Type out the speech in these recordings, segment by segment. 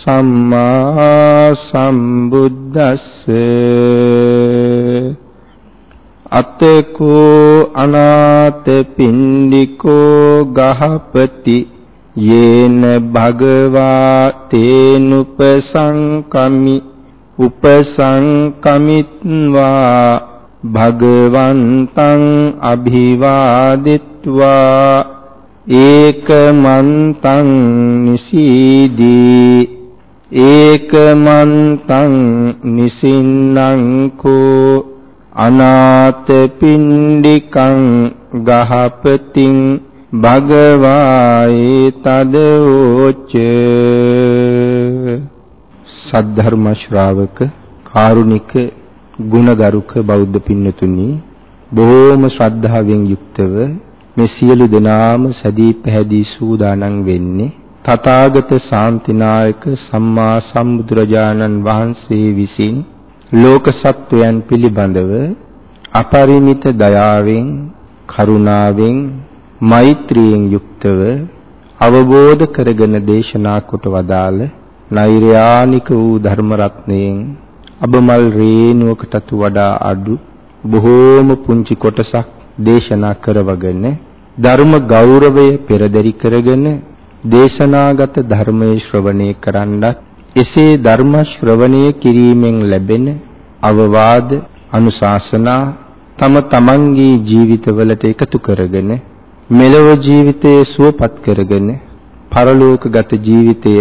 සම්මා සම්බුද්දස්ස අතකෝ අනාත පින්ඩිකෝ ගහපති යේන භගවා තේනුපසංකමි උපසංකමිත්වා භගවන්තං අභිවාදිත්වා ඒකමන්තං නිසීදී ඒකමන්තං නිසින්නං කෝ අනාත පින්ඩිකං ගහපතින් භගවායේ තදෝච. සද්ධර්ම ශ්‍රාවක කාරුණික ගුණගරුක බෞද්ධ පින්නතුනි බොහෝම ශ්‍රද්ධාවෙන් යුක්තව මේ සියලු දෙනාම සදී පැහැදී සූදානම් වෙන්නේ තථාගත ශාන්තිනායක සම්මා සම්බුදුරජාණන් වහන්සේ විසින් ලෝක සත්වයන් පිළිබඳව අපරිමිත දයාවෙන් කරුණාවෙන් මෛත්‍රියෙන් යුක්තව අවබෝධ කරගෙන දේශනා කොට වදාළ නෛර්යානික වූ ධර්ම රත්නයෙන් අබමල් රේණුවකටත් වඩා අඩු බොහෝම පුංචි කොටසක් දේශනා කරවගෙන ධර්ම ගෞරවය පෙරදරි කරගෙන දේශනාගත ධර්මයේ ශ්‍රවණය කරන්නත් එසේ ධර්ම ශ්‍රවණය කිරීමෙන් ලැබෙන අවවාද අනුශාසනා තම තමන්ගේ ජීවිතවලට එකතු කරගෙන මෙලොව ජීවිතය සුවපත් කරගෙන පරලෝකගත ජීවිතය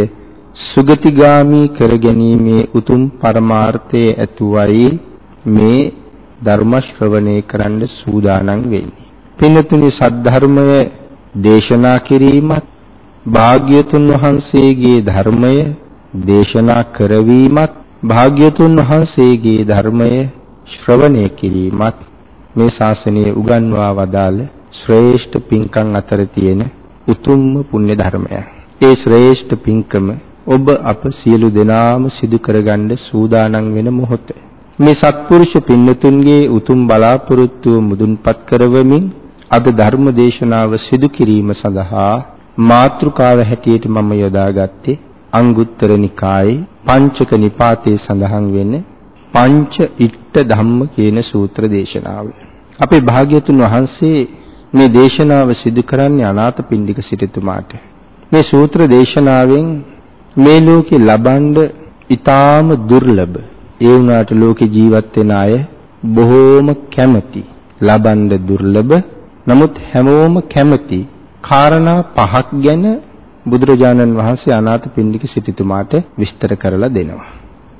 සුගතිගාමි කර ගැනීමේ උතුම් පරමාර්ථයේ ඇතුවයි මේ ධර්ම ශ්‍රවණය කරන්න සූදානම් වෙන්නේ. පින්තුනි සද්ධර්මය දේශනා කිරීමත් භාග්‍යතුන් වහන්සේගේ ධර්මය දේශනා කරවීමත් භාග්‍යතුන් වහන්සේගේ ධර්මය ශ්‍රවණය කිරීමත් මේ ශාසනයේ උගන්වා වදාළ ශ්‍රේෂ්ඨ පින්කම් අතර තියෙන උතුම්ම පුණ්‍ය ධර්මයක්. ඒ ශ්‍රේෂ්ඨ පින්කම ඔබ අප සියලු දෙනාම සිදු කරගන්න සූදානම් වෙන මොහොත. මේ සත්පුරුෂ පින්නතුන්ගේ උතුම් බලාපොරොත්තුව මුදුන්පත් කරවමින් අද ධර්ම දේශනාව සිදු කිරීම සඳහා මාතෘකාව හැටියට මම යොදාගත්තේ අංගුත්තර නිකායේ පංචක නිපාතේ සඳහන් වෙන පංච ඉට්ඨ ධම්ම කියන සූත්‍ර දේශනාව. අපේ භාග්‍යතුන් වහන්සේ මේ දේශනාව සිදු කරන්නේ අනාථපිණ්ඩික සිටුතුමාට. මේ සූත්‍ර දේශනාවෙන් මේ ලෝකේ ලබන්න ඊටාම දුර්ලභ ඒ වුණාට ලෝකේ ජීවත් වෙන අය බොහෝම කැමති ලබන්න දුර්ලභ නමුත් හැමෝම කැමති කාරණා පහක් ගැන බුදුරජාණන් වහන්සේ අනාථපිණ්ඩික සිටුතුමාට විස්තර කරලා දෙනවා.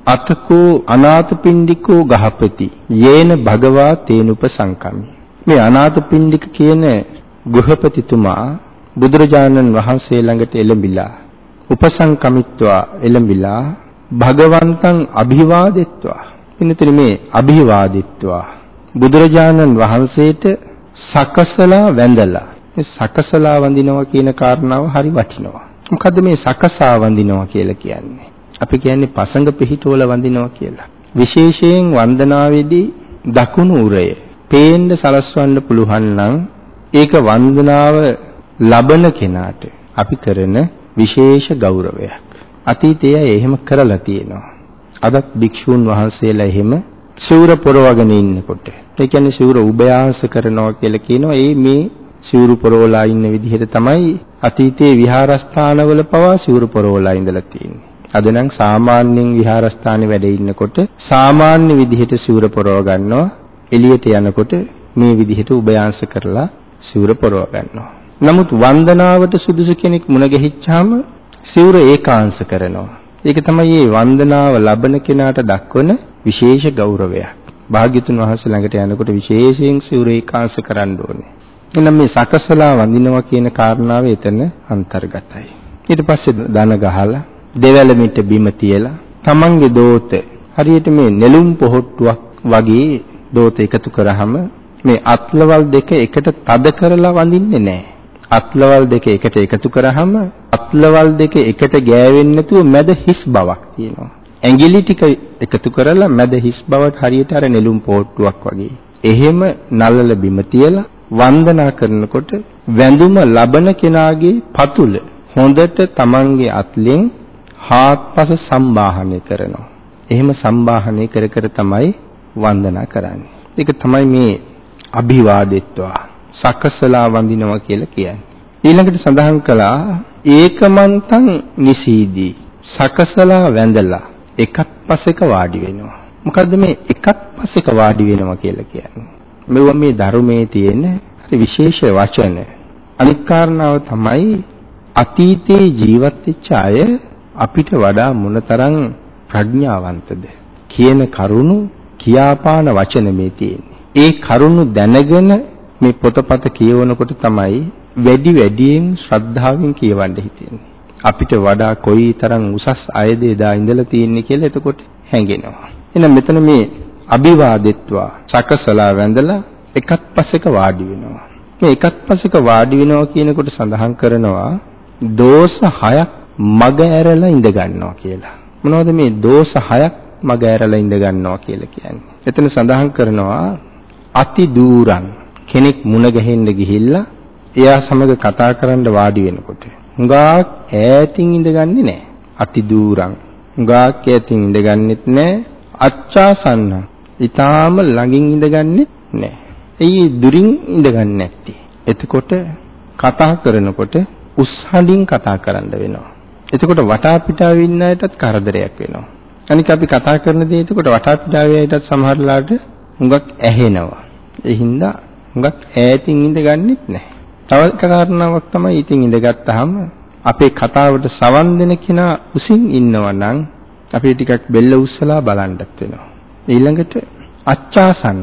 අතකෝ අනාථපිණ්ඩිකෝ ගහපති යේන භගවා තේනුප සංකම්මි. මේ අනාථපිණ්ඩික කියන ගෘහපතිතුමා බුදුරජාණන් වහන්සේ ළඟට එළඹිලා උපසංකමිත්වා එළඹිලා භගවන්තං අභිවාදෙත්වා. එන්නතර මේ අභිවාදිත්වා බුදුරජාණන් වහන්සේට සකසලා වැඳලා මේ සකසලා වඳිනවා කියන කාරණාව හරි වටිනවා. මොකද්ද මේ සකසා වඳිනවා කියලා කියන්නේ? අපි කියන්නේ පසඟ පිහිටවල වඳිනවා කියලා. විශේෂයෙන් වන්දනාවේදී දකුණු උරය පේන්න සලස්වන්න පුළුවන් නම් ඒක වන්දනාව ලබන කෙනාට අපි කරන විශේෂ ගෞරවයක්. අතීතයේ එහෙම කරලා තියෙනවා. අදත් භික්ෂූන් වහන්සේලා එහෙම සිවුර පොරවගෙන ඉන්නකොට ඒ කියන්නේ සිවුර උභයාස කරනවා කියලා කියනවා. ඒ මේ සිවුරු පොරවලා ඉන්න විදිහට තමයි අතීතයේ විහාරස්ථානවල පවා සිවුරු පොරවලා ඉඳලා තියෙන්නේ. අද නම් සාමාන්‍යයෙන් විහාරස්ථානේ වැඩ ඉන්නකොට සාමාන්‍ය විදිහට සිවුර පොරව ගන්නවා. එළියට යනකොට මේ විදිහට උභයාංශ කරලා සිවුර පොරව ගන්නවා. නමුත් වන්දනාවට සුදුසු කෙනෙක් මුණ ගැහිච්චාම සිවුර ඒකාංශ කරනවා. ඒක තමයි මේ වන්දනාව ලබන කෙනාට දක්වන විශේෂ ගෞරවයක්. භාග්‍යතුන් වහන්සේ ළඟට යනකොට විශේෂයෙන් සිවුර ඒකාංශ කරන්න ඕනේ. එහෙනම් මේ සකසලා වඳිනවා කියන කාරණාව එතන අන්තර්ගතයි. ඊට පස්සේ දන ගහලා දෙවැල මිට බිම තියලා තමන්ගේ දෝත හරියට මේ නෙළුම් පොහොට්ටුවක් වගේ දෝත එකතු කරාම මේ අත්ලවල් දෙක එකට තද කරලා වඳින්නේ නැහැ. අත්ලවල් දෙක එකට එකතු කරාම අත්ලවල් දෙක එකට ගෑවෙන්නේ නැතුව මැද හිස් බවක් තියෙනවා. ඇඟිලි ටික එකතු කරලා මැද හිස් බවට හරියට අර නෙළුම් පොට්ටුවක් වගේ. එහෙම නලල බිම තියලා වන්දනා කරනකොට වැඳුම ලබන කෙනාගේ පතුල හොඳට තමන්ගේ අත්ලෙන් හාත්පස සම්බාහනය කරනවා. එහෙම සම්බාහනය කර කර තමයි වන්දනා කරන්නේ. ඒක තමයි මේ අභිවාදෙත්වා සකසලා වඳිනවා කියලා කියන්නේ. ඊළඟට සඳහන් කළා ඒකමන්තං නිසීදී සකසලා වැඳලා එකක් පස්සෙක වාඩි වෙනවා. මොකද්ද මේ එකක් පස්සෙක වාඩි වෙනවා කියලා කියන්නේ? මෙව මේ ධර්මයේ තියෙන විශේෂ වචන. අනික් කාරණාව තමයි අතීතේ ජීවත් වෙච්ච අය අපිට වඩා මොනතරම් ප්‍රඥාවන්තද කියන කරුණු කියාපාන වචන මේ තියෙන්නේ. ඒ කරුණු දැනගෙන මේ පොතපත කියවනකොට තමයි වැඩි වැඩියෙන් ශ්‍රද්ධාවෙන් කියවන්න හිතෙන්නේ. අපිට වඩා කොයිතරම් උසස් අයද එදා ඉඳලා තියෙන්නේ කියලා එතකොට හැඟෙනවා. එහෙනම් මෙතන මේ අභිවාදෙත්වා සකසලා වැඳලා එකත් පසෙක වාඩි වෙනවා. මේ එකත් පසෙක වාඩි වෙනවා කියනකොට සඳහන් කරනවා දෝෂ හයක් මග ඇරලා ඉඳ ගන්නවා කියලා. මොනවද මේ දෝෂ හයක් මග ඇරලා ඉඳ ගන්නවා කියලා කියන්නේ? එතන සඳහන් කරනවා අති දූරන් කෙනෙක් මුණ ගැහෙන්න ගිහිල්ලා එයා සමග කතා කරන්න වාඩි වෙනකොට හුඟක් ඈතින් ඉඳගන්නේ නැහැ. අති දූරන්. හුඟක් ඈතින් ඉඳගන්නෙත් නැහැ. අච්චාසන්න. ඊටාම ළඟින් ඉඳගන්නෙත් නැහැ. එයි දුරින් ඉඳගන්නේ නැත්තේ. එතකොට කතා කරනකොට උස්හඬින් කතා කරන්න වෙනවා. එතකොට වටා පිටාවේ ඉන්න අයටත් කරදරයක් වෙනවා. අනික අපි කතා කරන දේ එතකොට වටා පිටාවේ අයටත් සමහරලාට හුඟක් ඇහෙනවා. ඒ හින්දා හුඟක් ඈතින් ඉඳගන්නෙත් නැහැ. තව එක කාරණාවක් තමයි ඉතින් ඉඳගත්තාම අපේ කතාවට සවන් දෙන කෙනා උසින් ඉන්නවා නම් අපි ටිකක් බෙල්ල උස්සලා බලන්නත් වෙනවා. ඊළඟට අච්චාසන්න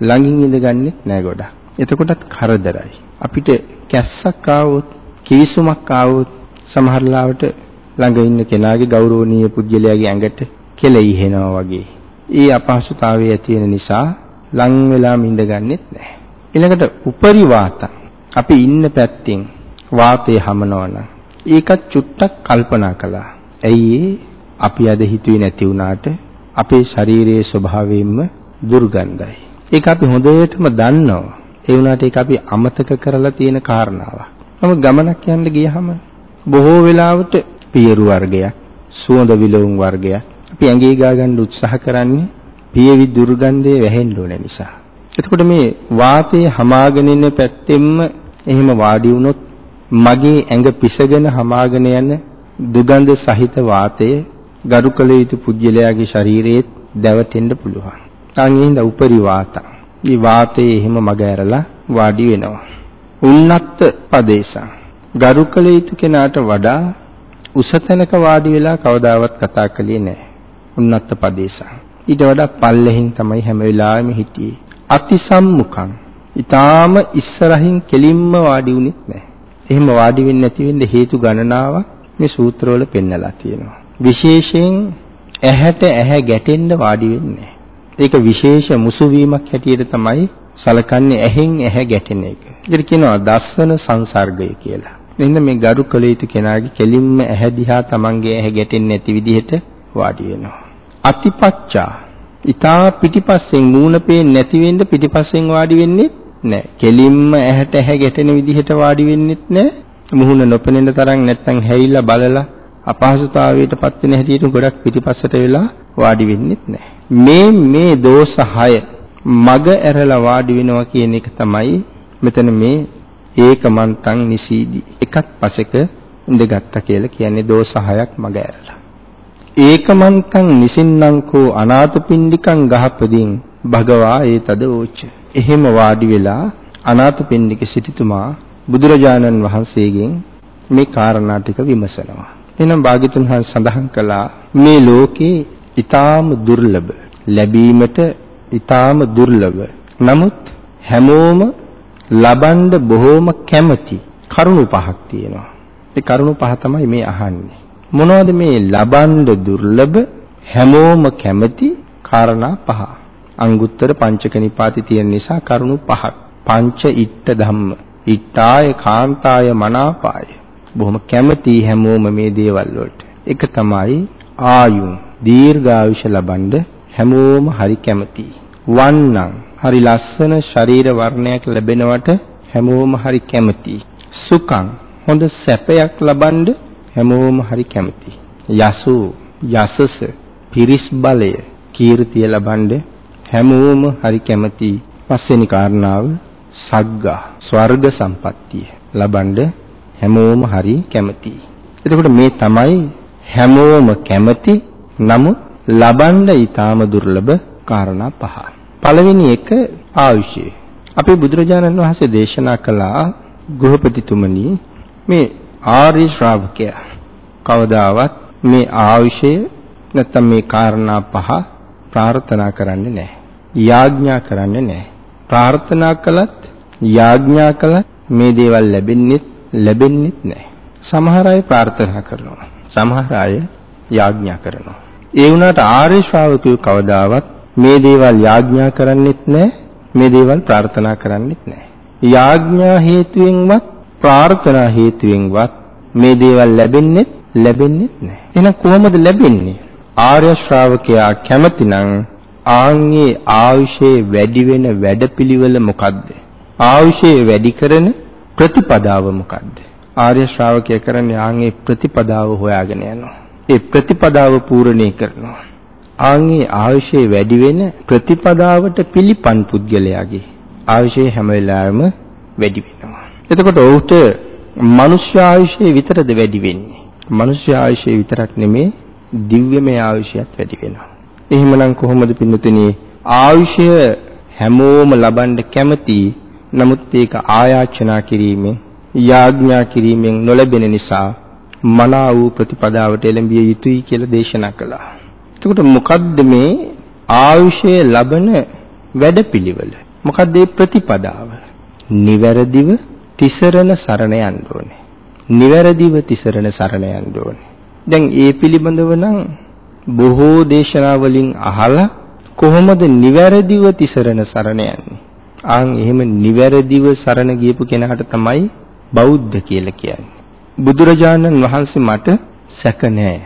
ළඟින් ඉඳගන්නෙත් නෑ ගොඩක්. එතකොටත් කරදරයි. අපිට කැස්සක් ආවොත්, කිවිසුමක් ආවොත් සමහර ලාවට ළඟ ඉන්න කෙනාගේ ගෞරවනීය පුජ්‍යලයාගේ ඇඟට කෙලෙයිහෙනවා වගේ. ඒ අපහසුතාවය ඇති වෙන නිසා ලං වෙලාම ඉඳගන්නෙත් නැහැ. ඊළඟට උපරි වාතං අපි ඉන්න පැත්තෙන් වාතය හමනවනම් ඒකත් චුට්ටක් කල්පනා කළා. ඇයි අපි අද හිතුවේ නැති වුණාට අපේ ශරීරයේ ස්වභාවයෙන්ම දුර්ගන්ධයි. ඒක අපි හොඳටම දන්නවා. ඒ වුණාට ඒක අපි අමතක කරලා තියෙන කාරණාවක්. නමුත් ගමනක් යන්න ගියහම බොහෝ වෙලාවට පියරු වර්ගයක්, සුවඳ විලවුන් වර්ගයක් අපි ඇඟේ ගා ගන්න උත්සාහ කරන්නේ පියවි දුර්ගන්ධය වැහෙන්න ඕන නිසා. එතකොට මේ වාතයේ හමාගෙන ඉන්න පැත්තෙන්ම එහෙම වාඩි වුණොත් මගේ ඇඟ පිසගෙන හමාගෙන යන දුගඳ සහිත වාතය ගරු කළ යුතු පුජ්‍යලයාගේ ශරීරයේ දැවටෙන්න පුළුවන්. අනිහිඳ උපරි වාතං. මේ වාතයේ එහෙම මග ඇරලා වාඩි වෙනවා. උන්නත් පදේශං. ගරු කළ යුතු කෙනාට වඩා උස තැනක වාඩි වෙලා කවදාවත් කතා කළේ නැහැ. උන්නත් පදේශං. ඊට වඩා පල්ලෙහින් තමයි හැම වෙලාවෙම හිටියේ. අතිසම්මුඛං ඊටාම ඉස්සරහින් කෙලින්ම වාඩි වුණෙත් නැහැ. එහෙම වාඩි වෙන්නේ නැති වෙන්න හේතු ගණනාවක් මේ සූත්‍රවල පෙන්නලා තියෙනවා. විශේෂයෙන් ඇහැට ඇහැ ගැටෙන්න වාඩි වෙන්නේ ඒක විශේෂ මුසු වීමක් හැටියට තමයි සලකන්නේ ඇහෙන් ඇහැ ගැටෙන එක. ඒකට කියනවා දස්සන සංසර්ගය කියලා. එන්න මේ ගරු කළ යුතු කෙනාගේ කෙලින්ම ඇහැ දිහා Tamange ඇහැ ගැටෙන්නේ නැති විදිහට වාඩි වෙනවා. අතිපච්චා ඊටා පිටිපස්සෙන් මූණ පේන්නේ නැති වෙන්න පිටිපස්සෙන් වාඩි වෙන්නේ නැහැ. කෙලින්ම ඇහැට ඇහැ ගැටෙන විදිහට වාඩි වෙන්නෙත් නැහැ. මුහුණ නොපෙනෙන තරම් නැත්තම් හැයිලා බලලා අපහසුතාවයටපත් වෙන හැටියට ගොඩක් පිටිපස්සට වෙලා වාඩි වෙන්නෙත් නැහැ. මේ මේ දෝෂ 6 මග ඇරලා වාඩි වෙනවා කියන එක තමයි මෙතන මේ ඒකමන්තං නිසීදි එකක් පසෙක ඉඳගත්තා කියලා කියන්නේ දෝෂ 6ක් මග ඇරලා. ඒකමන්තං නිසින්නම් කෝ අනාථපිණ්ඩිකං ගහපදින් භගවා ඒතද ඕච. එහෙම වාඩි වෙලා අනාථපිණ්ඩික සිටුතුමා බුදුරජාණන් වහන්සේගෙන් මේ කාරණා ටික විමසනවා. එහෙනම් භාග්‍යතුන් වහන්සේ සඳහන් කළා මේ ලෝකේ ඊටාම දුර්ලභ ලැබීමට ඊටාම දුර්ලභ. නමුත් හැමෝම ලබන්න බොහෝම කැමති කරුණු පහක් තියෙනවා. ඒ කරුණු පහ තමයි මේ අහන්නේ. මොනවද මේ ලබන්න දුර්ලභ හැමෝම කැමති කාරණා පහ. අංගුත්තර පංචක නිපාති තියෙන නිසා කරුණු පහක්. පංච ඉට්ඨ ධම්ම. ඉට්ඨාය කාන්තාය මනාපාය. බොහොම කැමති හැමෝම මේ දේවල් වලට. එක තමයි ආයුන් දීර්ඝායුෂ ලබන්න හැමෝම හරි කැමතියි. වන්නම් හරි ලස්සන ශරීර වර්ණයක් ලැබෙනවට හැමෝම හරි කැමතියි. සුඛං හොඳ සැපයක් ලබන්න හැමෝම හරි කැමතියි. යසෝ යසස පිරිස් බලය කීර්තිය ලබන්න හැමෝම හරි කැමතියි. පස්වෙනි කාරණාව සග්ගා ස්වර්ග සම්පත්තිය ලබන්න හැමෝම හරි කැමතියි. එතකොට මේ තමයි හැමෝම කැමති නමුත් ලබන්න ඊටාම දුර්ලභ කාරණා පහ. පළවෙනි එක ආයුෂය. අපේ බුදුරජාණන් වහන්සේ දේශනා කළා ගෘහපතිතුමනි මේ ආර්ය ශ්‍රාවකයා කවදාවත් මේ ආයුෂය නැත්තම් මේ කාරණා පහ ප්‍රාර්ථනා කරන්නේ නැහැ. යාඥා කරන්නේ නැහැ. ප්‍රාර්ථනා කළත් යාඥා කළත් මේ දේවල් ලැබෙන්නේ ලැබෙන්නේ නැහැ. සමහර අය ප්‍රාර්ථනා කරනවා. සමහර අය යාඥා කරනවා. ඒ වුණාට ආර්ය ශ්‍රාවකයෝ කවදාවත් මේ දේවල් යාඥා කරන්නෙත් නැහැ. මේ දේවල් ප්‍රාර්ථනා කරන්නෙත් නැහැ. යාඥා හේතුවෙන්වත් ප්‍රාර්ථනා හේතුවෙන්වත් මේ දේවල් ලැබෙන්නේ ලැබෙන්නේ නැහැ. එහෙනම් කොහොමද ලැබෙන්නේ? ආර්ය ශ්‍රාවකයා කැමතිනම් ආන්ගේ ආයුෂේ වැඩි වෙන වැඩපිළිවෙල මොකද්ද? ආයුෂේ වැඩි කරන ප්‍රතිපදාව මොකද්ද? ආර්ය ශ්‍රාවකයා කරන්නේ ආන්ගේ ප්‍රතිපදාව හොයාගෙන යනවා. ඒ ප්‍රතිපදාව පූර්ණේ කරනවා. ආන්ගේ ආයුෂේ වැඩි වෙන ප්‍රතිපදාවට පිළිපන් පුද්ගලයාගේ ආයුෂය හැම වෙලාවෙම වැඩි වෙනවා. එතකොට ඔහුට මනුෂ්‍ය ආයුෂය විතරද වැඩි වෙන්නේ. මනුෂ්‍ය ආයුෂය විතරක් නෙමේ දිව්‍යමය ආයුෂයත් වැඩි වෙනවා. එහෙමනම් කොහොමද පින්නතුනි ආයුෂය හැමෝම ලබන්න කැමති නමුත් ඒක ආයාචනා කිරීමෙන් යාඥා කිරීමෙන් නොලැබෙන නිසා මනා වූ ප්‍රතිපදාවට එළඹිය යුතුයි කියලා දේශනා කළා. එතකොට මොකද්ද මේ ආයුෂය ලබන වැඩපිළිවෙල? මොකද්ද මේ ප්‍රතිපදාව? නිවැරදිව තිසරණ සරණ යන්න ඕනේ. නිවැරදිව තිසරණ සරණ යන්න ඕනේ. දැන් ඒ පිළිබඳව නම් බොහෝ දේශනා වලින් අහලා කොහොමද නිවැරදිව තිසරණ සරණ යන්නේ? ආන් එහෙම නිවැරදිව සරණ ගියපු කෙනාට තමයි බෞද්ධ කියලා කියන්නේ. බුදුරජාණන් වහන්සේ මට සැක නැහැ.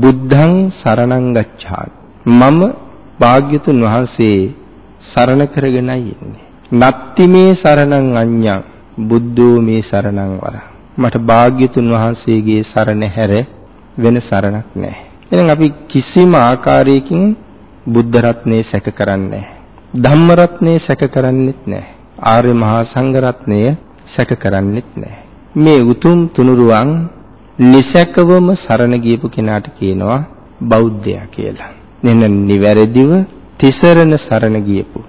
බුද්ධං සරණං ගච්ඡාමි. මම භාග්‍යතුන් වහන්සේ සරණ කරගෙනයි ඉන්නේ. නත්ති මේ සරණං අඤ්ඤං බුද්ධෝ මේ සරණං වර. මට භාග්‍යතුන් වහන්සේගේ සරණ හැර වෙන සරණක් නැහැ. එහෙනම් අපි කිසිම ආකාරයකින් බුද්ධ රත්නේ සැක කරන්නේ ධම්ම රත්නේ සැක කරන්නේත් නැහැ. ආර්ය මහා සංඝ රත්නය සැක කරන්නේත් නැහැ. මේ උතුම් තුනුරුවන් නිසැකවම සරණ ගියපු කෙනාට කියනවා බෞද්ධයා කියලා. එන්න නිවැරදිව තිසරණ සරණ ගියපු.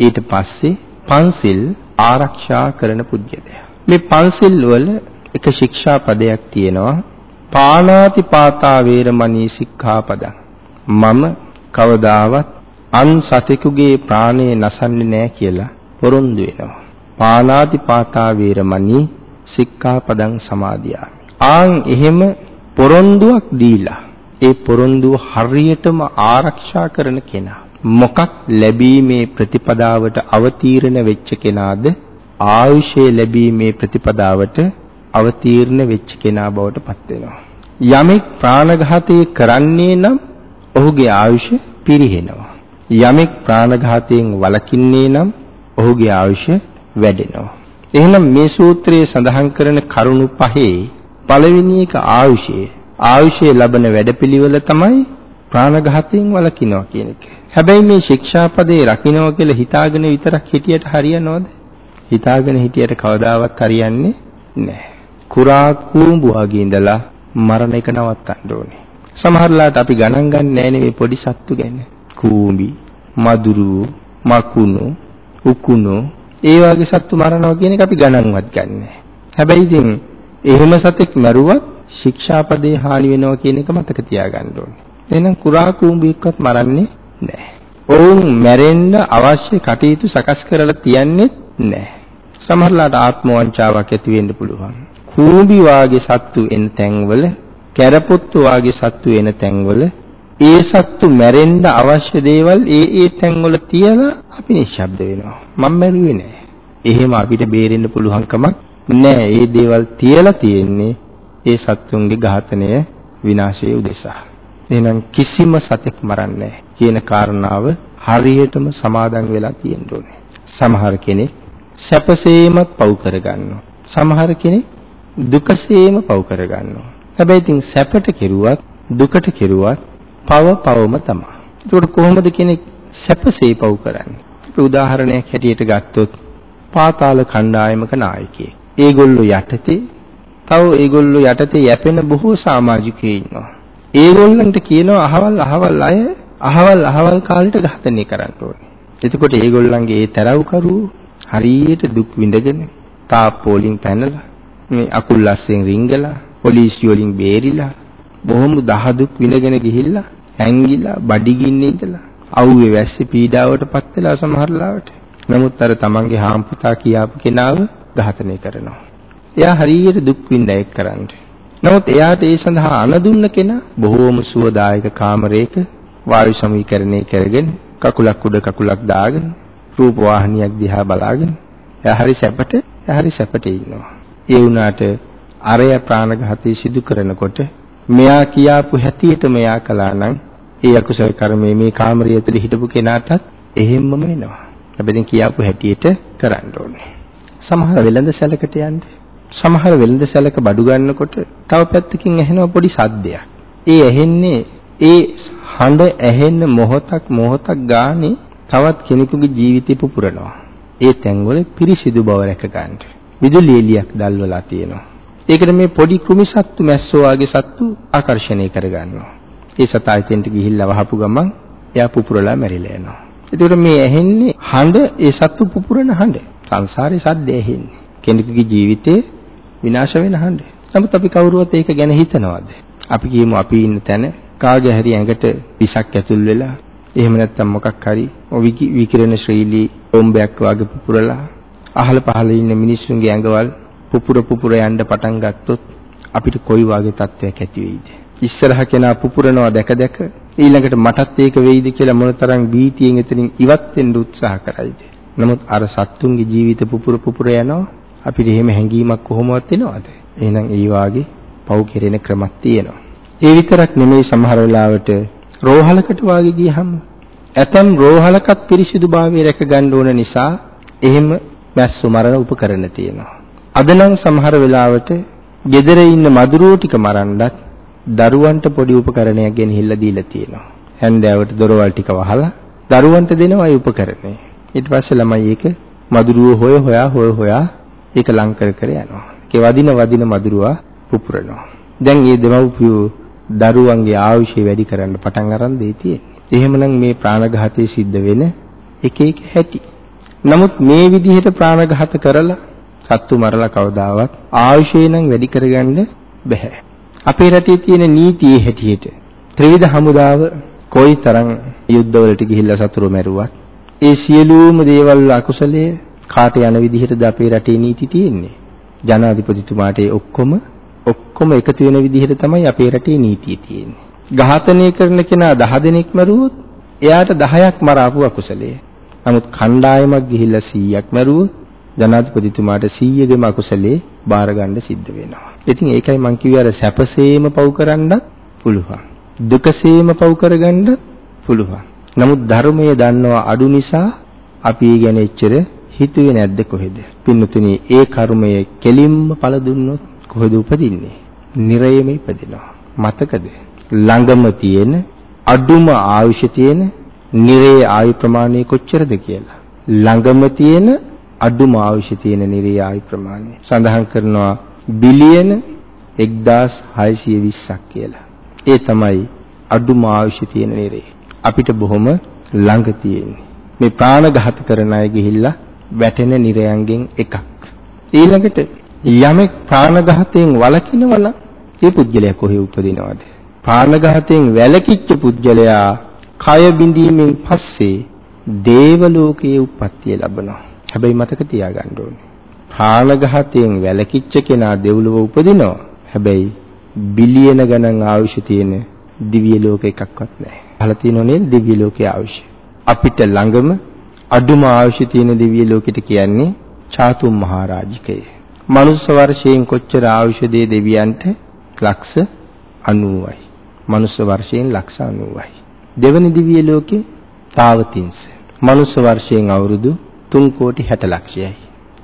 ඊට පස්සේ පන්සිල් ආරක්ෂා කරන පුද්ගලයා. මේ පන්සිල් වල එක ශික්ෂා පදයක් තියෙනවා. පාණාති පාතා වේරමණී සික්ඛාපදං. මම කවදාවත් අන් සතෙකුගේ ප්‍රාණය නසන්නේ නැහැ කියලා පොරොන්දු වෙනවා. පාණාති පාතා වේරමණී සික්ඛාපදං සමාදියාමි. ආන් එහෙම පොරොන්දුවක් දීලා ඒ පොරොන්දුව හරියටම ආරක්ෂා කරන කෙනා මොකක් ලැබීමේ ප්‍රතිපදාවට අවතීර්ණ වෙච්ච කෙනාද ආයුෂය ලැබීමේ ප්‍රතිපදාවට අවතීර්ණ වෙච්ච කෙනා බවට පත් වෙනවා. යමෙක් ප්‍රාණඝාතය කරන්නේ නම් ඔහුගේ ආයුෂ පිරිහෙනවා. යමෙක් ප්‍රාණඝාතයෙන් වළකින්නේ නම් ඔහුගේ ආයුෂ වැඩෙනවා. එහෙනම් මේ සූත්‍රයේ සඳහන් කරන කරුණු පහේ පළවෙනි එක ආයුෂය. ආයුෂයේ ලබන වැඩපිළිවෙල තමයි ප්‍රාණඝාතයෙන් වළකිනවා කියන එක. හැබැයි මේ ශික්ෂාපදේ රකින්නවා කියලා හිතාගෙන විතරක් හිටියට හරියනවද? හිතාගෙන හිටියට කවදාවත් හරියන්නේ නැහැ. කුරා කූඹු වගේ ඉඳලා මරණ එක නවත්තන්න ඕනේ. සමහරලාට අපි ගණන් ගන්න නැහැ මේ පොඩි සත්තු ගැන. කූඹි, මදුරු, මකුණු, උකුණු ඒ වගේ සත්තු මරනවා කියන එක අපි ගණන්වත් ගන්නෑ. හැබැයි ඉතින් එහෙම සතෙක් මරුවත් ශික්ෂාපදේ හානි වෙනවා කියන එක මතක තියාගන්න ඕනේ. එහෙනම් කුරා කූඹියෙක්වත් මරන්නේ නැහැ. ඔවුන් මැරෙන්න අවශ්‍ය කටයුතු සකස් කරලා තියන්නේ නැහැ. සමහරලාට ආත්ම වංචාවක් ඇති වෙන්න පුළුවන්. කූඹි වාගේ සත්තු එන තැන්වල, කැරපොත්තු වාගේ සත්තු එන තැන්වල ඒ සත්තු මැරෙන්න අවශ්‍ය දේවල් ඒ ඒ තැන්වල තියලා අපි නිශ්ශබ්ද වෙනවා. මම මැරුවේ නෑ. එහෙම අපිට බේරෙන්න පුළුවන් කමක් නෑ. ඒ දේවල් තියලා තියෙන්නේ ඒ සත්තුන්ගේ ඝාතනය විනාශය උදෙසා. එහෙනම් කිසිම සතෙක් මරන්නේ කියන කාරණාව හරියටම සමාදන් වෙලා තියෙන්න ඕනේ. සමහර කෙනෙක් සැපසේමත් පව් කරගන්නවා. සමහර කෙනෙක් දුකසේම පව් කරගන්නවා. හැබැයි ඉතින් සැපට කෙරුවත් දුකට කෙරුවත් පව පවම තමයි. ඒකට කොහොමද කෙනෙක් සැපසේ පව් කරන්නේ? අපි උදාහරණයක් හැටියට ගත්තොත් පාතාල කණ්ඩායමක නායකයෙක්. ඒගොල්ලෝ යටතේ තව ඒගොල්ලෝ යටතේ යැපෙන බොහෝ සමාජිකයෝ ඉන්නවා. ඒගොල්ලන්ට කියනවා අහවල් අහවල් අය අහවල් අහවල් කාලෙට ඝාතනය කරන්න ඕනේ. එතකොට ඒගොල්ලන්ගේ ඒ තරව්කරු හරියට දුක් විඳගෙන තාප්පෝලින් පැනලා මේ අකුල් අස්සෙන් රිංගලා පොලිසිය වලින් බේරිලා බොහොම දහදුක් විඳගෙන ගිහිල්ලා ඇංගිලා බඩගින්නේ ඉඳලා අවුවේ වැස්සේ පීඩාවටපත් වෙලා සමහර ලාවට. නමුත් අර තමන්ගේ හාම්පුතා කියාපු කෙනාව ඝාතනය කරනවා. එයා හරියට දුක් විඳ එක් කරන්නේ. නමුත් එයාට ඒ සඳහා අනදුන්න කෙනා බොහෝම සුවදායක කාමරයක වායු සමීකරණය කරගෙන කකුලක් උඩ කකුලක් දාගෙන රූප වාහිනියක් දිහා බලාගෙන එයා හරි සැපට එයා හරි සැපට ඉන්නවා. ඒ වුණාට අරය ප්‍රාණඝාතය සිදු කරනකොට මෙයා කියාපු හැටියට මෙයා කළා නම් ඒ අකුසල කර්මයේ මේ කාමරය ඇතුලේ හිටපු කෙනාටත් එහෙම්මම වෙනවා. හැබැයි කියාපු හැටියට කරන්න ඕනේ. සමහර වෙළඳ සැලකට යන්නේ. සමහර වෙළඳ සැලක බඩු ගන්නකොට තව පැත්තකින් ඇහෙනවා පොඩි සද්දයක්. ඒ ඇහෙන්නේ ඒ හඬ ඇහෙන්න මොහොතක් මොහොතක් ගානේ තවත් කෙනෙකුගේ ජීවිතේ පුපුරනවා. ඒ තැන්වල පිරිසිදු බව රැක ගන්න. විදුලි එළියක් දැල්වලා තියෙනවා. ඒකට මේ පොඩි කුමි සත්තු මැස්සෝ වගේ සත්තු ආකර්ෂණය කරගන්නවා. ඒ සතා එතෙන්ට ගිහිල්ලා වහපු ගමන් එයා පුපුරලා මැරිලා යනවා. ඒකට මේ ඇහෙන්නේ හඬ ඒ සත්තු පුපුරන හඬ. සංසාරේ සද්ද ඇහෙන්නේ. කෙනෙකුගේ ජීවිතේ විනාශ වෙන හඬ. නමුත් අපි කවුරුවත් ඒක ගැන හිතනවද? අපි කියමු අපි ඉන්න තැන කාගේ හරි ඇඟට විසක් ඇතුල් වෙලා එහෙම නැත්නම් මොකක් හරි විකිරණ ශ්‍රීලී බෝම්බයක් වගේ පුපුරලා අහල පහල ඉන්න මිනිස්සුන්ගේ ඇඟවල් පුපුර පුපුර යන්න පටන් ගත්තොත් අපිට කොයි වගේ තත්ත්වයක් ඇති වෙයිද? ඉස්සරහ කෙනා පුපුරනවා දැක දැක ඊළඟට මටත් ඒක වෙයිද කියලා මොනතරම් බීතියෙන් එතනින් ඉවත් වෙන්න උත්සාහ කරයිද? නමුත් අර සත්තුන්ගේ ජීවිත පුපුර පුපුර යනවා අපිට එහෙම හැඟීමක් කොහොමවත් එනවද? එහෙනම් ඒ වාගේ පව් කෙරෙන ක්‍රමක් තියෙනවා. ඒ විතරක් නෙමෙයි සමහර වෙලාවට රෝහලකට වාගේ ගියහම ඇතම් රෝහලකත් පිරිසිදුභාවය රැක ගන්න ඕන නිසා එහෙම මැස්සු මරණ උපකරණ තියෙනවා. අද නම් සමහර වෙලාවට ගෙදර ඉන්න මදුරුවෝ ටික මරන්නත් දරුවන්ට පොඩි උපකරණයක් ගෙනහිල්ලා දීලා තියෙනවා. හැන්දෑවට දොරවල් ටික වහලා දරුවන්ට දෙනවා ඒ උපකරණය. ඊට පස්සේ ළමයි ඒක මදුරුවෝ හොය හොයා හොය හොයා ඒක ලං කර කර යනවා. ඒ වදින වදින මදුරුවා පුපුරනවා. දැන් මේ දෙමව්පියෝ දරුවන්ගේ ආයුෂය වැඩි කරන්න පටන් අරන් දෙයි තියෙන්නේ. එහෙමනම් මේ ප්‍රාණඝාතය සිද්ධ වෙන එක එක හැටි. නමුත් මේ විදිහට ප්‍රාණඝාත කරලා සත්තු මරලා කවදාවත් ආයුෂය නම් වැඩි කරගන්න බෑ. අපේ රටේ තියෙන නීතියේ හැටියට ත්‍රිවිධ හමුදාව කොයිතරම් යුද්ධවලට ගිහිල්ලා සතුරු මැරුවත් ඒ සියලුම දේවල් අකුසලයේ කාට යන විදිහටද අපේ රටේ නීති තියෙන්නේ. ජනාධිපතිතුමාට ඔක්කොම ඔක්කොම එකතු වෙන විදිහට තමයි අපේ රටේ නීතිය තියෙන්නේ. ඝාතනය කරන කෙනා 10 දෙනෙක් මරුවොත් එයාට 10ක් මරාපු අකුසලයේ. නමුත් කණ්ඩායමක් ගිහිල්ලා 100ක් මරුවොත් ජනාධිපතිතුමාට 100ගෙම අකුසලේ බාර ගන්න සිද්ධ වෙනවා. ඉතින් ඒකයි මං කිව්වේ අර සැපසේම පව් කරන්නත් පුළුවන්. දුකසේම පව් කරගන්නත් පුළුවන්. නමුත් ධර්මයේ දන්නවා අඩු නිසා අපි ඒ ගැන එච්චර හිතුවේ නැද්ද කොහෙද? පින්නතුනි ඒ කර්මය කෙලින්ම පළ දුන්නොත් කොහෙද උපදින්නේ? නිරයම ඉපදිනවා. මතකද? ළඟම තියෙන අඩුම ආයුෂ තියෙන නිරේ ආයු ප්‍රමාණය කොච්චරද කියලා. ළඟම තියෙන අඩුම ආයුෂ තියෙන නිරේ ආයු ප්‍රමාණය සඳහන් කරනවා බිලියන 1620ක් කියලා. ඒ තමයි අඩුම ආයුෂ තියෙන නිරේ. අපිට බොහොම ළඟ තියෙන්නේ. මේ ප්‍රාණඝාත කරන අය ගිහිල්ලා වැටෙන නිරයන්ගෙන් එකක්. ඊළඟට යමෙක් ප්‍රාණඝාතයෙන් වළකිනවා නම් ඒ පුද්ගලයා කොහේ උපදිනවද? ප්‍රාණඝාතයෙන් වැළකිච්ච පුද්ගලයා කය බිඳීමෙන් පස්සේ දේව ලෝකයේ උප්පත්තිය ලබනවා. හැබැයි මතක තියාගන්න ඕනේ. ප්‍රාණඝාතයෙන් වැළකිච්ච කෙනා දෙව්ලොව උපදිනවා. හැබැයි බිලියන ගණන් ආයුෂ තියෙන දිව්‍ය ලෝක එකක්වත් නැහැ. අහලා තියෙනව නේද දිව්‍ය ලෝකයේ ආයුෂ? අපිට ළඟම අඩුම ආයුෂ තියෙන දිව්‍ය ලෝකෙට කියන්නේ චාතුම් මහරජිකය. මනුස්ස වර්ෂයෙන් කොච්චර ආයුෂ දෙවියන්ට ලක්ෂ 90යි. මනුස්ස වර්ෂයෙන් ලක්ෂ 90යි. දෙවනි දිව්‍ය ලෝකේ තාවතින්ස. මනුස්ස වර්ෂයෙන් අවුරුදු 3 කෝටි 60 ලක්ෂයයි.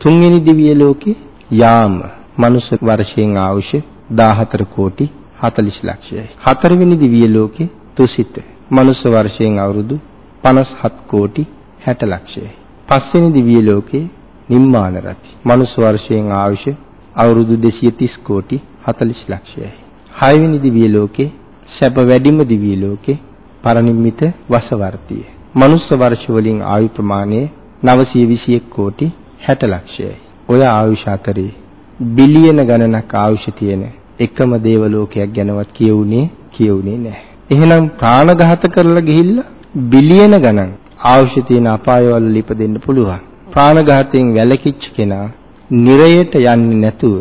තුන්වෙනි දිව්‍ය ලෝකේ යාම. මනුස්ස වර්ෂයෙන් ආයුෂ 14 කෝටි 40 ලක්ෂයයි. හතරවෙනි දිව්‍ය ලෝකේ තුසිත. මනුස්ස වර්ෂයෙන් අවුරුදු 57 කෝටි 60 ලක්ෂයයි. පස්වෙනි දිව්‍ය ලෝකේ නිම්මාන රති. මනුස්ස වර්ෂයෙන් ආයුෂ අවුරුදු 230 කෝටි 40 ලක්ෂයයි. හයවෙනි දිව්‍ය ලෝකේ සැප වැඩිම දිව්‍ය ලෝකේ පරිනිම්මිත වසවර්තිය. මනුස්ස වර්ෂ වලින් ආයු ප්‍රමාණය 921 කෝටි 60 ලක්ෂයයි. ඔය ආයුෂ අතරේ බිලියන ගණනක් ආයුෂ තියෙන එකම දේව ලෝකයක් ගැනවත් කියුනේ කියුනේ නැහැ. එහෙනම් ප්‍රාණඝාත කරලා ගිහිල්ලා බිලියන ගණන් ආයුෂ තියෙන අපායවල ලිපදෙන්න පුළුවන්. ප්‍රාණඝාතයෙන් වැළකීච්ච කෙනා නිරයට යන්නේ නැතුව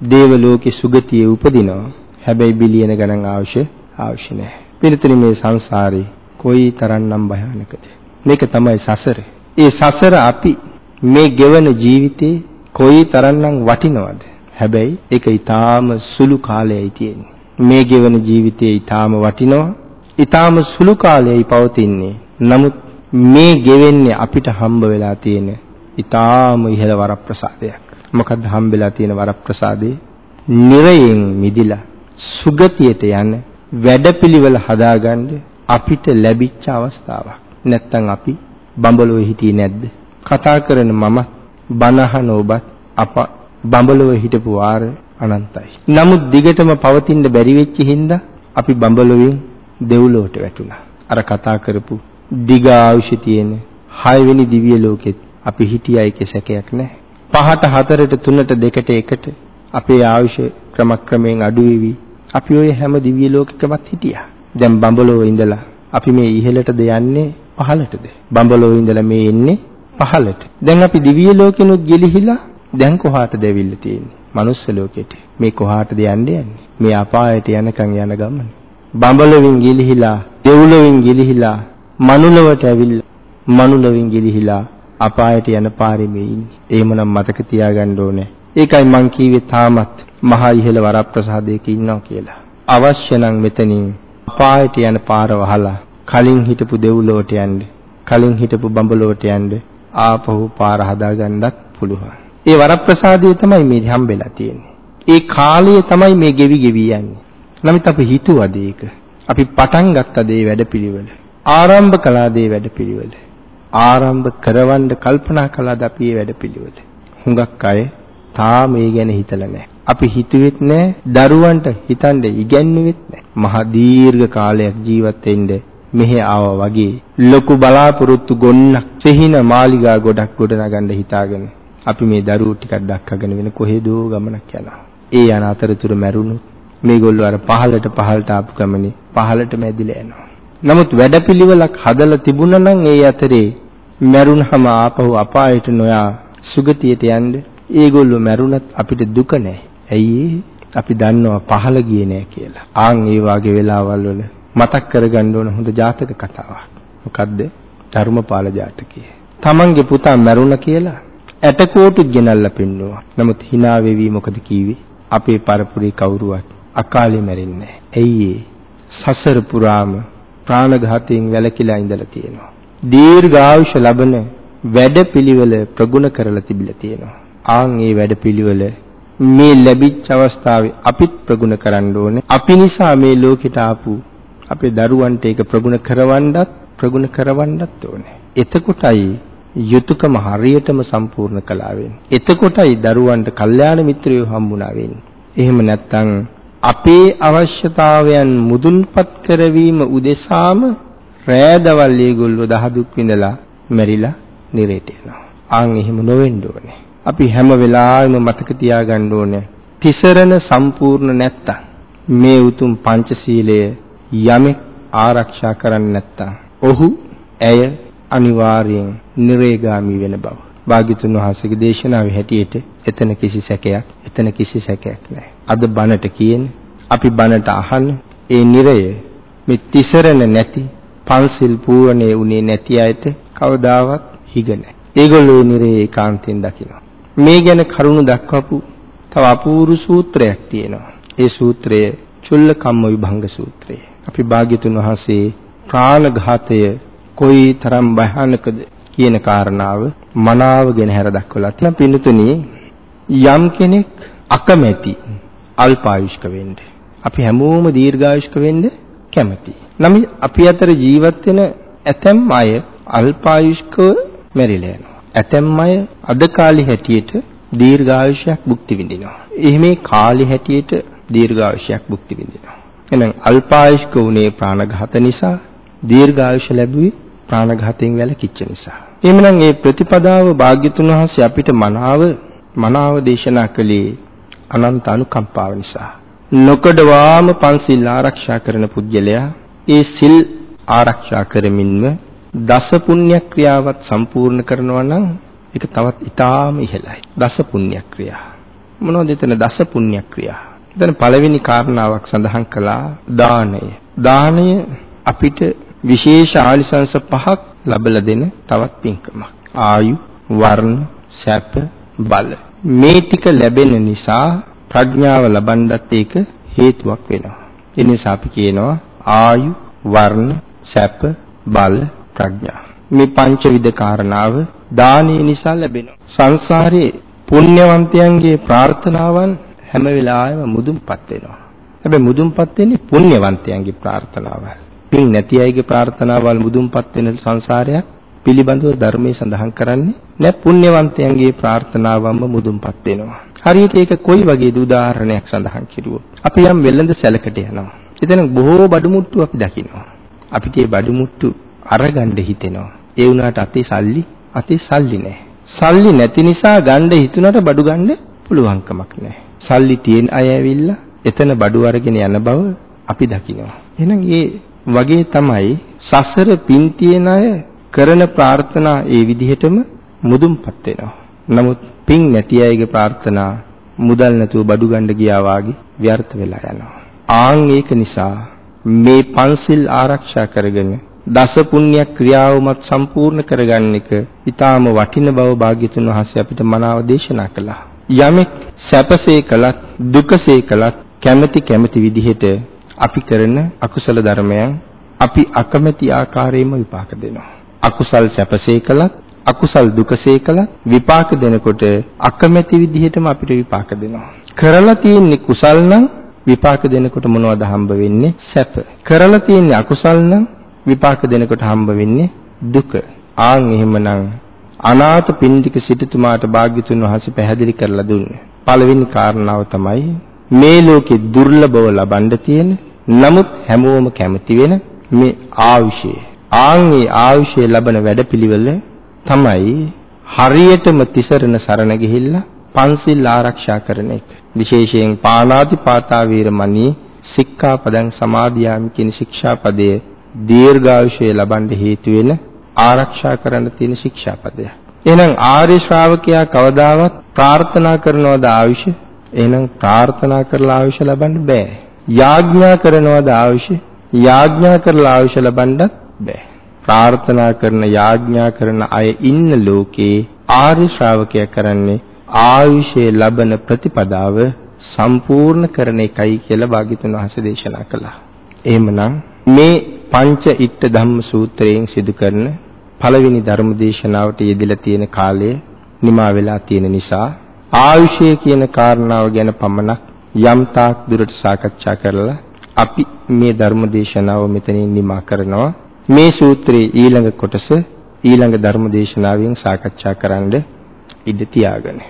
දේව ලෝකේ සුගතියේ උපදිනවා. හැබැයි බිලියන ගණන් ආයුෂ ආයුෂ නැහැ. පිළිතුරු මේ සංසාරේ කොයි තරම්නම් භයානකද? මේක තමයි සසර. ඒ සසර අපි මේ ගෙවන ජීවිතේ කොයි තරම්නම් වටිනවද? හැබැයි ඒක ඊටාම සුළු කාලයයි තියෙන්නේ. මේ ගෙවන ජීවිතේ ඊටාම වටිනවා. ඊටාම සුළු කාලයයි පවතින්නේ. නමුත් මේ ගෙවෙන්නේ අපිට හම්බ වෙලා තියෙන ඊටාම ඉහළ වරප්‍රසාදයක්. මොකද්ද හම්බෙලා තියෙන වරප්‍රසාදේ? නිරයෙන් මිදිලා සුගතියට යන වැඩපිළිවෙල හදාගන්න අපිට ලැබිච්ච අවස්ථාවක්. නැත්තම් අපි බඹලොවේ හිටියේ නැද්ද? කතා කරන මම බනහන ඔබත් අප බඹලොවේ හිටපු වාර අනන්තයි. නමුත් දිගටම පවතින්න බැරි වෙච්ච හින්දා අපි බඹලොවෙන් දෙව්ලොවට වැටුණා. අර කතා කරපු දිග ආයුෂ තියෙන 6 වෙනි දිව්‍ය ලෝකෙත් අපි හිටියා ඒකේ සැකයක් නැහැ. පහට හතරට තුනට දෙකට එකට අපේ ආයුෂ ක්‍රමක්‍රමයෙන් අඩු වෙවි. අපි ওই හැම දිව්‍ය ලෝකෙකමත් හිටියා. දැන් බඹලොව ඉඳලා අපි මේ ඉහළටද යන්නේ පහළටද? බඹලොව ඉඳලා මේ එන්නේ පහළට. දැන් අපි දිව්‍ය ලෝකෙනුත් ගිලිහිලා දැන් කොහාටද ඇවිල්ලා තියෙන්නේ? මනුස්ස ලෝකෙට. මේ කොහාටද යන්නේ යන්නේ? මේ අපායට යනකම් යන ගමන. බඹලොවින් ගිලිහිලා, දෙව්ලොවින් ගිලිහිලා, මනුලවට ඇවිල්ලා, මනුලොවින් ගිලිහිලා අපායට යන පාරේ මේ ඉන්නේ. එහෙමනම් මතක තියාගන්න ඕනේ. ඒකයි මං කිව්වේ තාමත් මහා ඉහළ වරප්‍රසාදයක ඉන්නවා කියලා. අවශ්‍ය නම් මෙතනින් අපායට යන පාර වහලා කලින් හිටපු දෙව්ලොවට යන්න, කලින් හිටපු බඹලොවට යන්න ආපහු පාර හදාගන්නත් පුළුවන්. ඒ වරප්‍රසාදය තමයි මේ හම්බෙලා තියෙන්නේ. ඒ කාලය තමයි මේ ගෙවි ගෙවි යන්නේ. නමුත් අපි හිතුවද ඒක? අපි පටන් ගත්තද මේ වැඩපිළිවෙල? ආරම්භ කළාද මේ වැඩපිළිවෙල? ආරම්භ කරවන්න කල්පනා කළාද අපි මේ වැඩපිළිවෙල? හුඟක් අය තාම මේ ගැන හිතලා නැහැ. අපි හිතුවෙත් නැහැ, දරුවන්ට හිතන්න ඉගැන්නුවෙත් නැහැ. මහ දීර්ඝ කාලයක් ජීවත් වෙන්න මෙහෙ ආවා වගේ ලොකු බලාපොරොත්තු ගොන්නක් සිහින මාලිගා ගොඩක් ගොඩනගන්න හිතාගෙන අපි මේ දරුවෝ ටිකක් දක්කගෙන වෙන කොහෙදෝ ගමනක් යනවා. ඒ යන අතරතුර මැරුණොත් මේගොල්ලෝ අර පහලට පහලට ආපු ගමනේ පහලට මැදිලා යනවා. නමුත් වැඩපිළිවෙලක් හදලා තිබුණා නම් ඒ අතරේ මැරුණාම ආපහු අපායට නොයා සුගතියට යන්න ඒගොල්ලෝ මැරුණත් අපිට දුක නැහැ. ඇයි අපි දන්නවා පහල ගියේ නැහැ කියලා. ආන් ඒ වාගේ වෙලාවල් වල මතක් කරගන්න ඕන හොඳ ජාතක කතාවක්. මොකද්ද? ධර්මපාල ජාතකය. තමන්ගේ පුතා මැරුණා කියලා ඇටකෝටු ගෙනල්ලා පෙන්නුවා. නමුත් hina වෙවි මොකද කීවේ? අපේ පරපුරේ කවුරුවත් අකාලේ මැරෙන්නේ ඇයි සසර පුරාම ප්‍රාණඝාතයෙන් වැළකීලා ඉඳලා තියෙනවා. දීර්ඝායුෂ ලබන වැඩපිළිවෙල ප්‍රගුණ කරලා තිබිලා තියෙනවා. ආන් ඒ වැඩපිළිවෙල මේ ලැබිච්ච අවස්ථාවේ අපිත් ප්‍රගුණ කරන්න ඕනේ. අපි නිසා මේ ලෝකෙට ආපු අපේ දරුවන්ට ඒක ප්‍රගුණ කරවන්නත් ප්‍රගුණ කරවන්නත් ඕනේ. එතකොටයි යුතුයකම හරියටම සම්පූර්ණ කළා වෙන්නේ. එතකොටයි දරුවන්ට කල්යාණ මිත්‍රයෝ හම්බුණා වෙන්නේ. එහෙම නැත්නම් අපේ අවශ්‍යතාවයන් මුදුන්පත් කරවීම උදෙසාම රෑදවල් ඒගොල්ලෝ දහදුක් විඳලා මැරිලා නිරේට යනවා. ආන් එහෙම නොවෙන්න ඕනේ. අපි හැම වෙලාවෙම මතක තියාගන්න ඕනේ. තිසරණ සම්පූර්ණ නැත්තම් මේ උතුම් පංචශීලය යමෙක් ආරක්ෂා කරන්නේ නැත්තම් ඔහු ඇය අනිවාර්යෙන් නිරේගාමි වෙන බව. භාග්‍යතුන් වහන්සේගේ දේශනාවේ හැටියට එතන කිසි සැකයක් එතන කිසි සැකයක් නැහැ. අද බණට කියන්නේ අපි බණට අහන්නේ ඒ නිරය මේ තිසරණ නැති පන්සිල් පූර්ණේ උනේ නැති අයට කවදාවත් හිග නැහැ. ඒගොල්ලෝ නිරේ ඒකාන්තයෙන් දකිනවා. මේ ගැන කරුණු දක්වපු තව අපූර්ව සූත්‍රයක් තියෙනවා. ඒ සූත්‍රය චුල්ල කම්ම විභංග සූත්‍රය. අපි භාග්‍යතුන් වහන්සේ ප්‍රාණඝාතය කොයි තරම් භයානකද කියන කාරණාව මනාවගෙන හැර දක්වලා තියෙනවා. පින්තුනි යම් කෙනෙක් අකමැති අල්පායුෂ්ක වෙන්න. අපි හැමෝම දීර්ඝායුෂ්ක වෙන්න කැමති. නමුත් අපි අතර ජීවත් වෙන ඇතැම් අය අල්පායුෂ්කව මැරිලා යනවා. ඇතැම් අය අද කාලේ හැටියට දීර්ඝායුෂයක් භුක්ති විඳිනවා. එහිමේ කාලේ හැටියට දීර්ඝායුෂයක් භුක්ති විඳිනවා. එහෙනම් අල්පායුෂ්ක උනේ ප්‍රාණඝාත නිසා දීර්ඝායුෂ ලැබුවේ ප්‍රාණඝාතයෙන් වැළකීච්ච නිසා. එහෙමනම් මේ ප්‍රතිපදාව භාග්‍යතුන් වහන්සේ අපිට මනාව මනාව දේශනා කළේ අනන්ත අනුකම්පාව නිසා. නොකඩවාම පන්සිල් ආරක්ෂා කරන පුජ්‍යලයා ඒ සිල් ආරක්ෂා කරමින්ම දස පුණ්‍ය ක්‍රියාවත් සම්පූර්ණ කරනවා නම් ඒක තවත් ඊටාම ඉහළයි. දස පුණ්‍ය ක්‍රියා. මොනවද එතන දස පුණ්‍ය ක්‍රියා? එතන පළවෙනි කාරණාවක් සඳහන් කළා දානය. දානය අපිට විශේෂ ආනිසංස පහක් ලබලා දෙන තවත් පින්කමක්. ආයු, වර්ණ, සැප, බල. මේ ටික ලැබෙන නිසා ප්‍රඥාව ලබන්නත් ඒක හේතුවක් වෙනවා. ඒ නිසා අපි කියනවා ආයු, වර්ණ, සැප, බල, ප්‍රඥා. මේ පංචවිධ කාරණාව දානීය නිසා ලැබෙනවා. සංසාරේ පුණ්‍යවන්තයන්ගේ ප්‍රාර්ථනාවන් හැම වෙලාවෙම මුදුන්පත් වෙනවා. හැබැයි මුදුන්පත් වෙන්නේ පුණ්‍යවන්තයන්ගේ ප්‍රාර්ථනාවල්. පින් නැති අයගේ ප්‍රාර්ථනාවල් මුදුන්පත් වෙන සංසාරයක් පිළිබඳව ධර්මයේ සඳහන් කරන්නේ නැ පුණ්‍යවන්තයන්ගේ ප්‍රාර්ථනාවන්ම මුදුන්පත් වෙනවා. හරියට ඒක කොයි වගේද උදාහරණයක් සඳහන් කිරුවොත් අපි යම් වෙළඳ සැලකට යනවා. එතන බොහෝ බඩුමුට්ටු අපි දකිනවා. අපිට මේ බඩුමුට්ටු අරගන්න හිතෙනවා. ඒ වුණාට අතේ සල්ලි අතේ සල්ලි නැහැ. සල්ලි නැති නිසා ගන්න හිතුණට බඩු ගන්න පුළුවන්කමක් නැහැ. සල්ලි තියෙන අය ඇවිල්ලා එතන බඩු අරගෙන යන බව අපි දකිනවා. එහෙනම් ඒ වගේ තමයි සසර පින් තියෙන අය කරන ප්‍රාර්ථනා ඒ විදිහටම මුදුන්පත් වෙනවා. නමුත් පින් නැති අයගේ ප්‍රාර්ථනා මුදල් නැතුව බඩු ගන්න ගියා වාගේ ව්‍යර්ථ වෙලා යනවා. ආන් ඒක නිසා මේ පන්සිල් ආරක්ෂා කරගෙන දස පුණ්‍ය ක්‍රියාවමත් සම්පූර්ණ කරගන්න එක ඊටාම වටින බව භාග්‍යතුන් වහන්සේ අපිට මනාව දේශනා කළා. යමෙක් සැපසේ කළත් දුකසේ කළත් කැමැති කැමැති විදිහට අපි කරන අකුසල ධර්මයන් අපි අකමැති ආකාරයෙන්ම විපාක දෙනවා. අකුසල් සැපසේ කළත් අකුසල් දුකසේ කළත් විපාක දෙනකොට අකමැති විදිහටම අපිට විපාක දෙනවා. කරලා තියෙන්නේ කුසල් නම් විපාක දෙනකොට මොනවද හම්බ වෙන්නේ? සැප. කරලා තියෙන්නේ අකුසල් නම් විපාක දෙනකොට හම්බ වෙන්නේ දුක. ආන් එහෙමනම් අනාථ පින්ඩික සිටුතුමාට භාග්‍යතුන් වහන්සේ පැහැදිලි කරලා දුන්නේ. පළවෙනි කාරණාව තමයි මේ ලෝකේ දුර්ලභව ලබන්න තියෙන නමුත් හැමෝම කැමති වෙන මේ ආයුෂය. ආන් මේ ආයුෂය ලබන වැඩපිළිවෙල තමයි හරියටම තිසරණ සරණ ගිහිල්ලා පන්සිල් ආරක්ෂා කරන එක. විශේෂයෙන් පාණාතිපාතා වීරමණී සික්ඛාපදං සමාදියාමි කියන ශික්ෂාපදයේ දීර්ඝායුෂය ලබන්න හේතු වෙන ආරක්ෂා කරන්න තියෙන ශික්ෂාපදයක්. එහෙනම් ආර්ය ශ්‍රාවකයා කවදාවත් ප්‍රාර්ථනා කරනවද ආයුෂ? එහෙනම් ප්‍රාර්ථනා කරලා ආයුෂ ලබන්න බෑ. යාඥා කරනවද ආයුෂ? යාඥා කරලා ආයුෂ ලබන්නත් බෑ. ප්‍රාර්ථනා කරන යාඥා කරන අය ඉන්න ලෝකේ ආර්ය ශ්‍රාවකයා කරන්නේ ආයුෂයේ ලබන ප්‍රතිපදාව සම්පූර්ණ කරන එකයි කියලා භාග්‍යතුන් වහන්සේ දේශනා කළා. එහෙමනම් මේ පංච ඉත්ත ධම්ම සූත්‍රයෙන් සිදු කරන පළවෙනි ධර්ම දේශනාවට යෙදලා තියෙන කාලය නිමා වෙලා තියෙන නිසා ආයුෂය කියන කාරණාව ගැන පමණක් යම් තාක් දුරට සාකච්ඡා කරලා අපි මේ ධර්ම දේශනාව මෙතනින් නිමා කරනවා මේ සූත්‍රයේ ඊළඟ කොටස ඊළඟ ධර්ම දේශනාවෙන් සාකච්ඡා කරන්න ඉඩ තියාගන්න.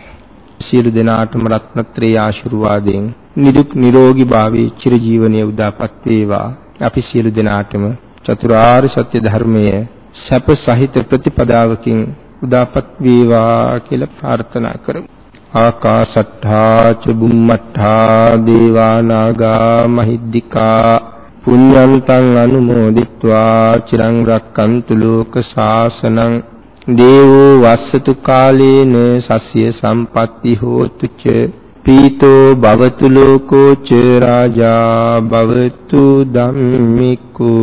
සියලු දෙනාටම රත්නත්‍රයේ ආශිර්වාදයෙන් නිදුක් නිරෝගී භාවී චිරජීවනයේ උදාපත් වේවා. අපි සියලු දෙනාටම චතුරාර්ය සත්‍ය ධර්මයේ සැප සහිත ප්‍රතිපදාවකින් උදාපත් වේවා කියලා ප්‍රාර්ථනා කරමු. ආකාශට්ඨා චුම්මට්ඨා දේවා නාග මහිද්దికා පුඤ්ඤන්තං අනුමෝදිත්වා චිරං රක්칸තු ලෝක ශාසනං. දේවෝ වස්සතු කාලේන සස්්‍ය සම්පත්ති හෝතු ච. පීතෝ භවතු ලෝකෝ ච රාජා භවතු ධම්මිකෝ.